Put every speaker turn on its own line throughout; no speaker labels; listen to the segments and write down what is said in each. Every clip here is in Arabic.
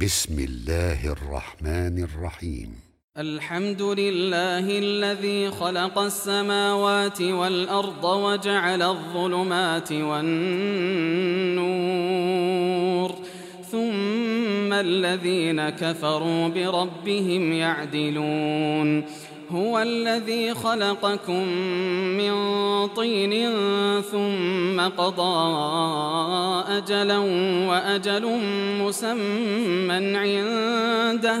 بسم الله الرحمن الرحيم.
الحمد لله الذي خلق السماوات والأرض وجعل الظلمات والنور الذين كفروا بربهم يعدلون. هو الذي خلقكم من طين ثم قضى أجلا وأجل مسمى عنده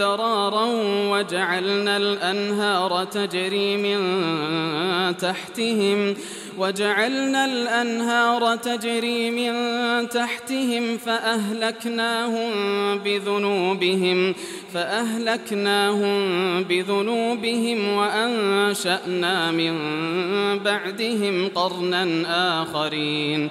مدرارا وجعلنا الأنهار تجري من تحتهم وجعلنا الأنهار تجري من تحتهم فأهلكناهم بذنوبهم فأهلكناهم بذنوبهم وأنشأنا من بعدهم قرنا آخرين.